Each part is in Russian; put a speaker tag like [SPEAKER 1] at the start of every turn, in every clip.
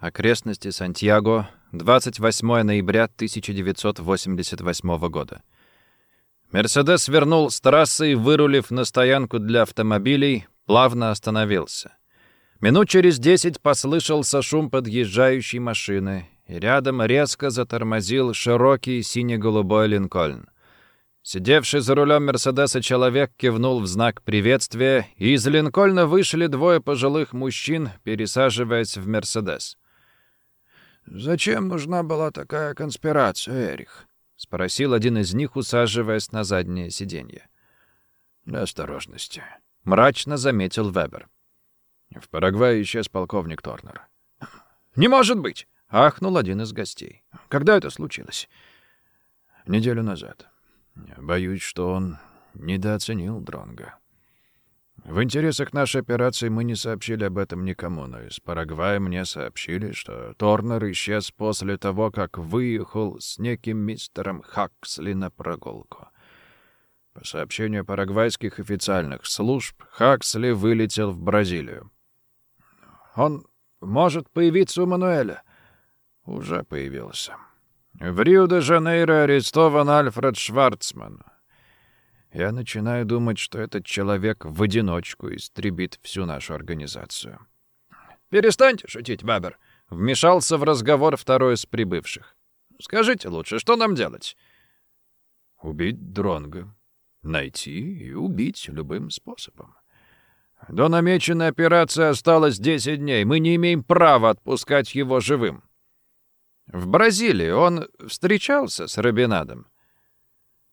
[SPEAKER 1] Окрестности Сантьяго. 28 ноября 1988 года. Мерседес вернул с трассы и, вырулив на стоянку для автомобилей, плавно остановился. Минут через десять послышался шум подъезжающей машины, и рядом резко затормозил широкий сине-голубой Линкольн. Сидевший за рулем Мерседеса человек кивнул в знак приветствия, и из Линкольна вышли двое пожилых мужчин, пересаживаясь в Мерседес.
[SPEAKER 2] «Зачем нужна была такая конспирация, Эрих?» — спросил один из них, усаживаясь на заднее сиденье.
[SPEAKER 3] «Для осторожности», —
[SPEAKER 1] мрачно заметил Вебер.
[SPEAKER 3] «В Парагвае исчез полковник Торнер».
[SPEAKER 2] «Не может быть!» — ахнул один из гостей. «Когда это случилось?»
[SPEAKER 3] «Неделю назад. Боюсь, что он недооценил Дронга. В интересах нашей операции мы не сообщили об этом никому, но из Парагвая мне сообщили, что Торнер исчез после того, как выехал с неким мистером Хаксли на прогулку. По сообщению парагвайских официальных служб, Хаксли вылетел в Бразилию.
[SPEAKER 2] «Он может появиться у Мануэля?»
[SPEAKER 3] «Уже появился. В Рио-де-Жанейро арестован Альфред Шварцман. Я начинаю думать, что этот человек в одиночку истребит всю нашу организацию.
[SPEAKER 2] «Перестаньте шутить, Бабер!» — вмешался в разговор второй из прибывших. «Скажите лучше, что нам делать?»
[SPEAKER 3] «Убить Дронга. Найти и убить любым способом. До намеченной операции осталось 10 дней. Мы не имеем права отпускать его живым».
[SPEAKER 1] «В Бразилии он встречался с Робинадом?»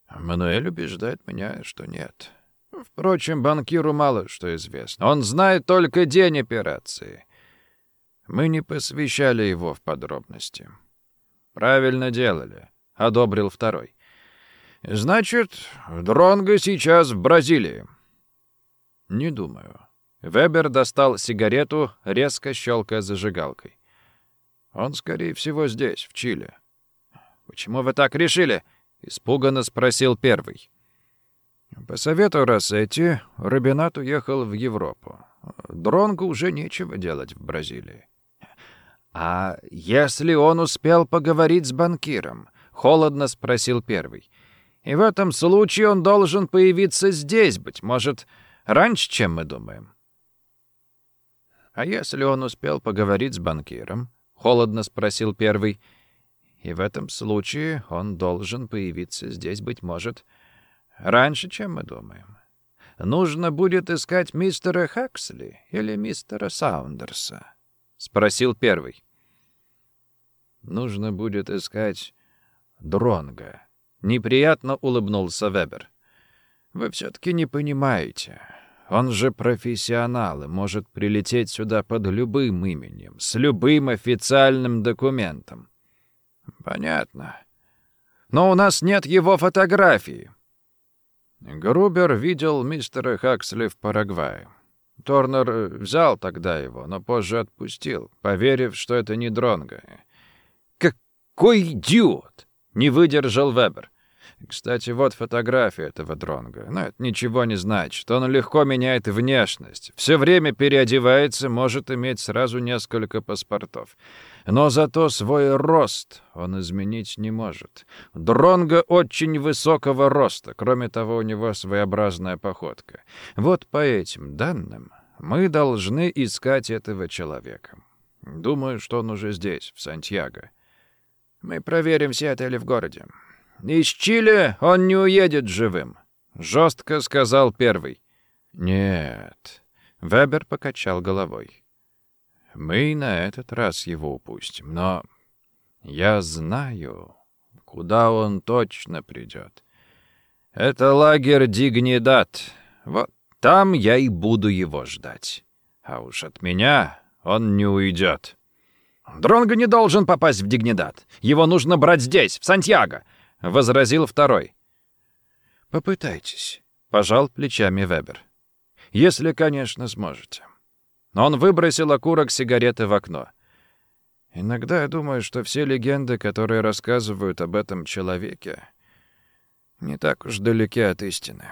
[SPEAKER 3] Мануэль убеждает меня, что нет. Впрочем, банкиру мало что известно. Он знает только день операции. Мы не посвящали его в подробности.
[SPEAKER 1] Правильно делали, — одобрил второй.
[SPEAKER 3] Значит, Дронго сейчас в Бразилии.
[SPEAKER 1] Не думаю. Вебер достал сигарету, резко щелкая зажигалкой.
[SPEAKER 3] Он, скорее всего, здесь, в Чили.
[SPEAKER 1] Почему вы так решили? —— испуганно спросил первый.
[SPEAKER 3] По совету Рассетти, Робинат уехал в Европу. Дронгу уже нечего делать в Бразилии.
[SPEAKER 1] «А если он успел поговорить с банкиром?» — холодно спросил первый. «И в этом случае он должен появиться здесь, быть может, раньше, чем мы думаем».
[SPEAKER 3] «А если он успел поговорить с банкиром?» — холодно спросил первый. — и в этом случае он должен появиться здесь, быть может, раньше, чем мы думаем. Нужно будет искать мистера Хаксли или мистера Саундерса? — спросил первый. Нужно будет искать Дронга. Неприятно улыбнулся Вебер. Вы все-таки не понимаете. Он же профессионал и может прилететь сюда под любым именем, с любым официальным документом.
[SPEAKER 2] Понятно. Но у нас нет его фотографии.
[SPEAKER 3] Грубер видел мистера Хаксли в Парагвае. Торнер э, взял тогда его, но позже отпустил, поверив, что это не Дронго.
[SPEAKER 2] «Какой идиот!» — не выдержал Вебер.
[SPEAKER 3] Кстати, вот фотография этого Дронга. Но это ничего не значит. Он легко меняет внешность. Все время переодевается, может иметь сразу несколько паспортов. Но зато свой рост он изменить не может. Дронга очень высокого роста. Кроме того, у него своеобразная походка. Вот по этим данным мы должны искать этого человека. Думаю, что он уже здесь, в Сантьяго. Мы проверим все отели в городе. Из Чили он не уедет живым», — жестко сказал первый. «Нет», — Вебер покачал головой. «Мы на этот раз его упустим, но я знаю, куда он точно придет. Это лагерь Дигнидат. Вот там я и буду его ждать. А уж от меня он не уйдет».
[SPEAKER 2] «Дронго не должен попасть в Дигнидат. Его нужно брать здесь, в Сантьяго. — возразил второй.
[SPEAKER 3] «Попытайтесь», — пожал плечами Вебер. «Если, конечно, сможете». Он выбросил окурок сигареты в окно. «Иногда я думаю, что все легенды, которые рассказывают об этом человеке, не так уж далеки от истины».